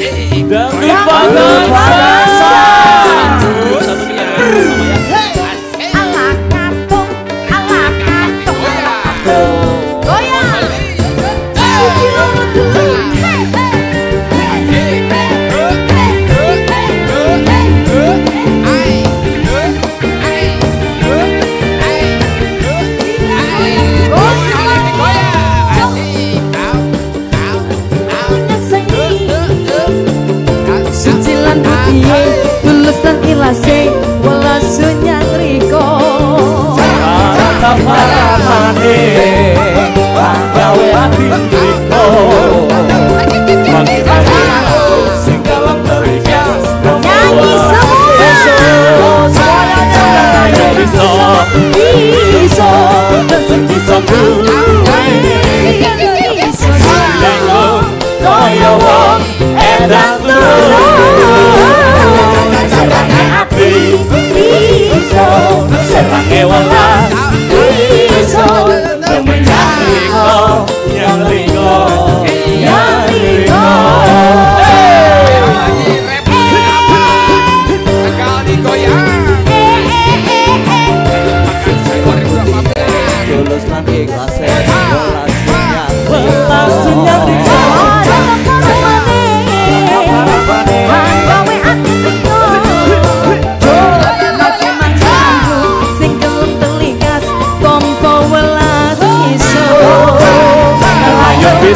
the, the Father, Father. Ilase, welasu nyatriko. Gawe riko. Mangkane Sing dalam terikas Nyanyi semua.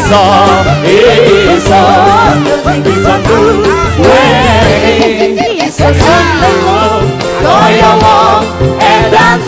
Isa, Isa, Isa tu, we Isa sallallahu, loyawa, edan